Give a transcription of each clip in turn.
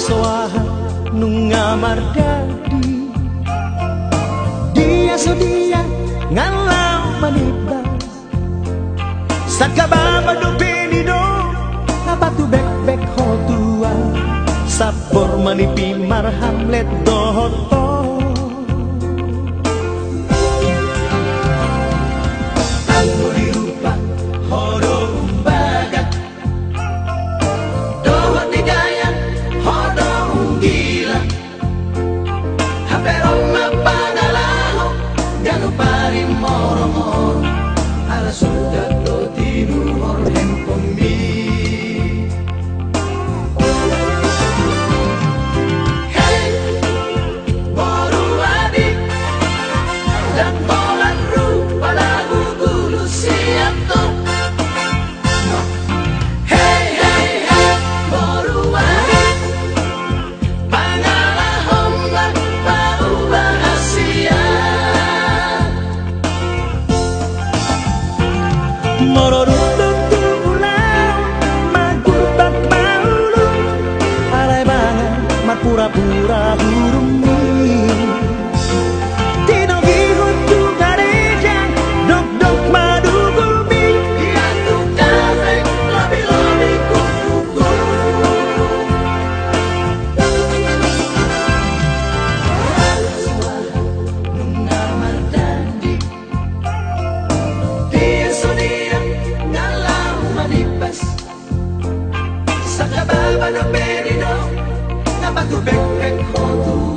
soaha nunga mardadi dia sudia ngalau manibas sakababa do penido abatu bek bek hotua sapor manipi marhamlet dohoto pura-pura burung recordo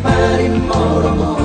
compare il moro moro.